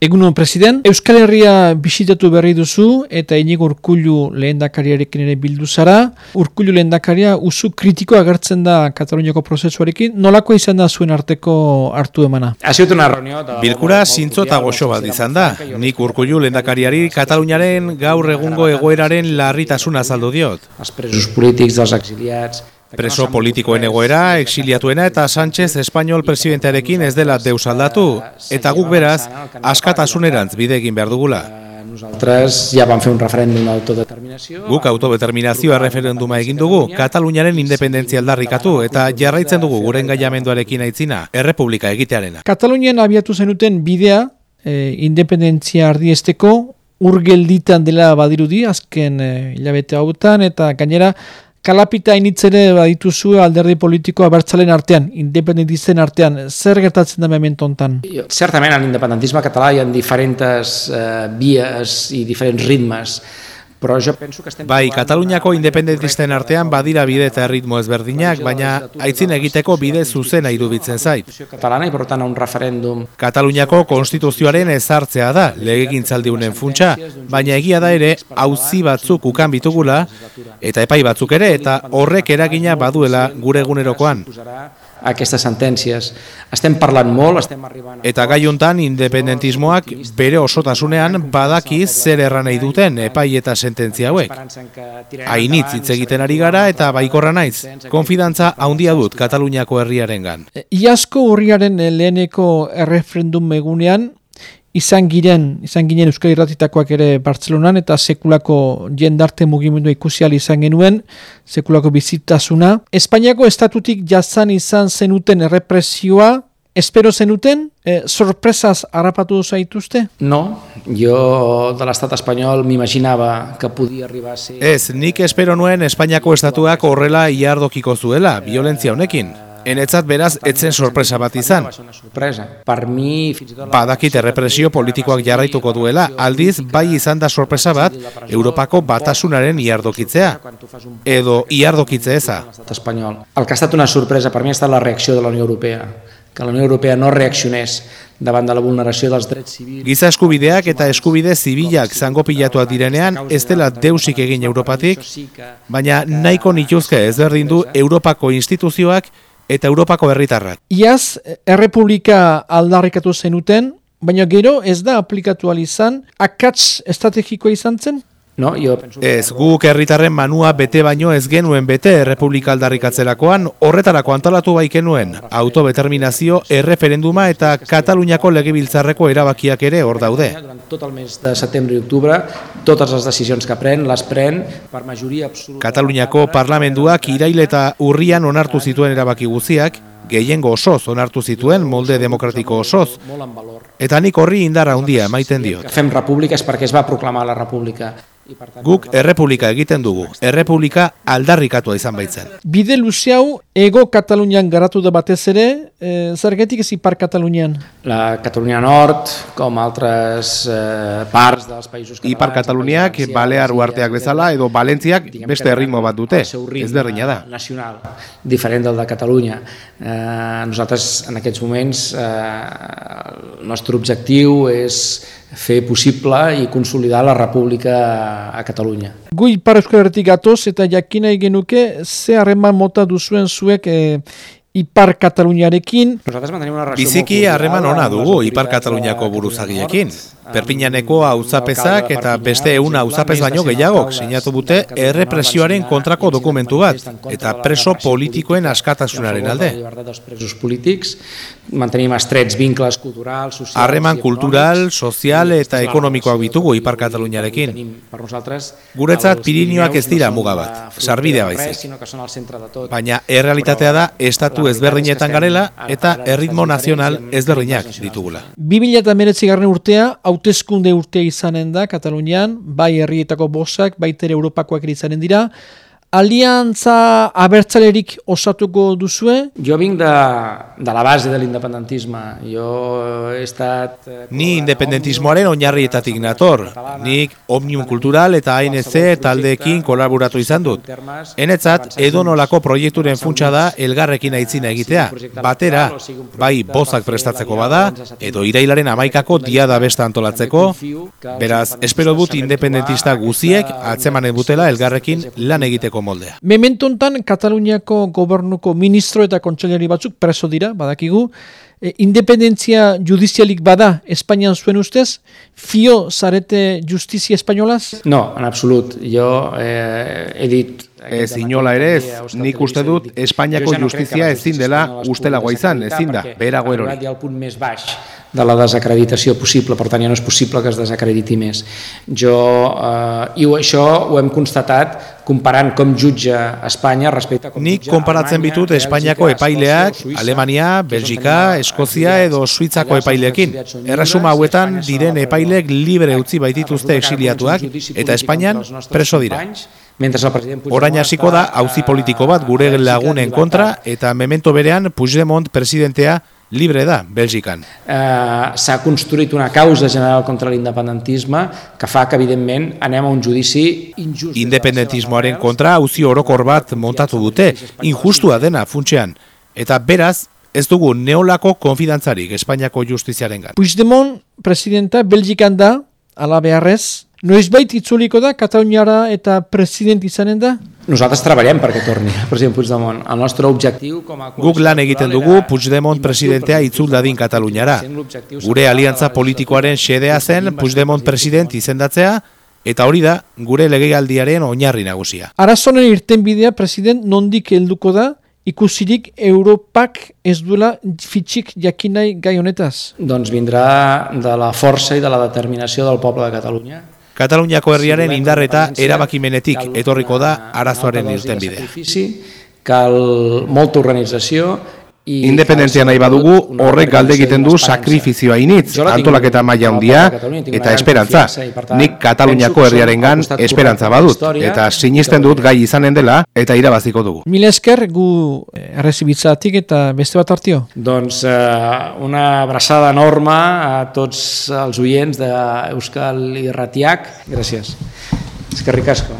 Egunon, president, Euskal Herria bisitatu berri duzu eta inigo urkullu lehendakariarekin ere bildu zara. Urkullu lehendakaria usu kritiko agertzen da Kataluniako prozesuarekin. Nolako izan da zuen arteko hartu emana? Bilkura zintzo eta goxo bat izan da. Nik urkullu lehendakariari Kataluniaren gaur egungo egoeraren larritasuna azaldu diot. Els presos polítics dels exiliats Preso politikoen egoera, exiliatuena eta Sánchez Espainol presidentearekin ez dela deus aldatu, eta guk beraz, askatasunerantz bide egin behar dugula. Nosaltres ja vam fer un referèndum d'autodeterminació. Guk autodeterminazioa referenduma egin dugu, Kataluniaren independentzia aldarrikatu eta jarraitzen dugu gure engaiamenduarekin aitzina, errepublika egitearena. Katalunian abiatu zenuten bidea, e, independentzia ardiesteko, urgelditan dela badirudi, azken e, hilabete hautan, eta gainera, kalapita initzere badituzu alderdi politikoa bertzalen artean, independentisten artean, zer gertatzen da memento hontan? Certament, en l'independentisme català hi ha diferents eh, vies i diferents ritmes. Però jo penso que estem... Bai, Kataluniako independentisten artean badira bide eta ritmo ezberdinak, baina aitzin egiteko bide zuzena iruditzen zait. Catalana i, per tant, un referèndum... Kataluniako konstituzioaren ezartzea da, legegintzaldiunen funtsa, baina egia da ere, auzi batzuk ukan bitugula, eta epai batzuk ere, eta horrek eragina baduela gure egunerokoan. Aquestes sentències. Estem parlant molt, estem arribant... Eta gai hontan independentismoak bere osotasunean badakiz zer erran nahi duten epai eta sententzia hauek. Hainitz hitz egiten ari gara eta baikorra naiz. Konfidantza handia dut Kataluniako herriarengan. E, Iazko horriaren leheneko erreferendum egunean, izan giren, izan ginen Euskal Irratitakoak ere Bartzelonan eta sekulako jendarte mugimendua ikusial izan genuen, sekulako bizitasuna. Espainiako estatutik jazan izan zenuten errepresioa, espero zenuten, e, sorpresaz harrapatu zaituzte? No, jo de l'estat espanyol m'imaginava que podia arribar a ser... Ez, nik espero nuen Espainiako estatuak horrela iardokiko zuela, violentzia honekin. Enetzat beraz etzen sorpresa bat izan. Badakit errepresio politikoak jarraituko duela, aldiz bai izan da sorpresa bat Europako batasunaren iardokitzea. Edo iardokitze eza. El que ha estat una sorpresa per mi ha estat la reacció de la Unió Europea, que la Unió Europea no reaccionés davant de la vulneració dels drets civils. Giza eskubideak eta eskubide zibilak zango pilatuak direnean ez dela deusik egin Europatik, baina nahiko nituzke ezberdin du Europako instituzioak eta Europako herritarrak. Iaz, errepublika aldarrikatu zenuten, baina gero ez da aplikatu izan, akats estrategikoa izan zen? No, jo. Ez, guk herritarren manua bete baino ez genuen bete errepublika aldarrikatzerakoan, horretarako antolatu baik genuen, autodeterminazio, erreferenduma eta Kataluniako legebiltzarreko erabakiak ere hor daude. Tot el mes de setembre i octubre, totes les decisions que pren, les pren per majoria absoluta. Kataluniako parlamentuak irail eta urrian onartu zituen erabaki guziak, gehiengo osoz onartu zituen molde demokratiko osoz, eta nik horri indarra handia emaiten diot. Que fem república és perquè es va proclamar la república. Guk errepublika egiten dugu, errepublika aldarrikatua izan baitzen. Bide luze hau, ego Katalunian garatu da batez ere, e, zergetik ez ipar Katalunian? la Catalunya Nord, com altres eh, parts dels països catalans... Ipar Kataluniak, Balear uarteak bezala, edo Balentziak beste erritmo bat dute, ez berdina da. nacional, diferent del de Catalunya. Eh, nosaltres, en aquests moments, eh, el nostre objectiu és fer possible i consolidar la república a Catalunya. Gu ipar euskal Herritik gatoz eta jakina genuke ze harreman mota duzuen zuek e, ipar Kataluniarekin. Nosaltres mantenim una relació Biziki molt harreman ona dugu Ipar Kataluniako buruzagiekin. Perpinaneko auzapezak eta beste exemple, auzapez baino 100 gehiagok sinatu dute errepresioaren kontrako dokumentu bat eta preso politikoen askatasunaren alde. presos polítics. Mantenim estrets vincles culturals, socials Harreman kultural, sozial eta ekonomikoak que Ipar Kataluniarekin. Guretzat Pirinioak ez dira muga bat, sarbidea baizik. Baina errealitatea da estatu ezberdinetan garela eta erritmo nazional ezberdinak ditugula. 2019 garren urtea, hauteskunde urtea izanen da Katalunian, bai herrietako bosak, bai tere Europakoak izanen dira. Aliantza abertzalerik osatuko duzue? Jo vinc de, de la base de l'independentisme. Jo he estat... Eh, Ni independentismoaren oinarrietatik nator. Nik Omnium Kultural eta ANC taldeekin kolaboratu izan dut. Enetzat, edonolako proiekturen funtsa da elgarrekin aitzina egitea. Batera, bai bozak prestatzeko bada, edo irailaren amaikako diada besta antolatzeko, beraz, espero dut independentista guziek atzemanen butela elgarrekin lan egiteko moldea. Mementontan Kataluniako gobernuko ministro eta kontseilari batzuk preso dira, badakigu, e, independentzia judizialik bada Espainian zuen ustez, fio zarete justizia espainolaz? No, en absolut. Jo eh, he dit Ez inola ere ez, nik uste dut Espainiako justizia ezin dela ustelagoa izan, ezin da, berago erori de la desacreditació possible, per tant ja no és possible que es desacrediti més. Jo, eh, I això ho hem constatat comparant com jutja Espanya respecte a com Nik konparatzen bitut Espainiako epaileak, Alemania, Belgika, Eskozia edo Suitzako epaileekin. Erresuma hauetan diren epailek libre utzi baitituzte exiliatuak eta Espainian preso dira. Orain hasiko da auzi politiko bat gure lagunen kontra eta memento berean Puigdemont presidentea libre da, Bèlgican. Eh, S'ha construït una causa general contra l'independentisme que fa que, evidentment, anem a un judici injust. Independentismoaren kontra hauzi orokor bat montatu dute, injustua dena funtsean. Eta beraz, ez dugu neolako konfidantzarik Espainiako justiziaren gan. Puigdemont, presidenta, Belgikan da, ala beharrez, Noizbait itzuliko da, Kataluniara eta president izanen da? Nosaltres treballem perquè torni president Puigdemont. El nostre objectiu com a... Guk lan egiten dugu Puigdemont presidentea itzul dadin Kataluniara. Gure aliantza politikoaren xedea zen Puigdemont president izendatzea, eta hori da gure legeialdiaren oinarri nagusia. Arazonen irten bidea president nondik helduko da, ikusirik Europak ez duela fitxik jakinai gai honetaz? Doncs vindrà de la força i de la determinació del poble de Catalunya. Kataluniako herriaren indarreta erabakimenetik etorriko da arazoaren irten bidea. Cal molta organització Independentzia nahi badugu, horrek galde egiten du sakrifizioa initz, antolaketa maila handia eta esperantza. Nik Kataluniako herriaren gan esperantza badut, eta sinisten dut gai izanen dela, eta irabaziko dugu. Mil esker gu eh, errezibitzatik eta beste bat hartio? Doncs uh, una abraçada enorme a tots els oients d'Euskal Irratiak. Gràcies. Eskerrik asko.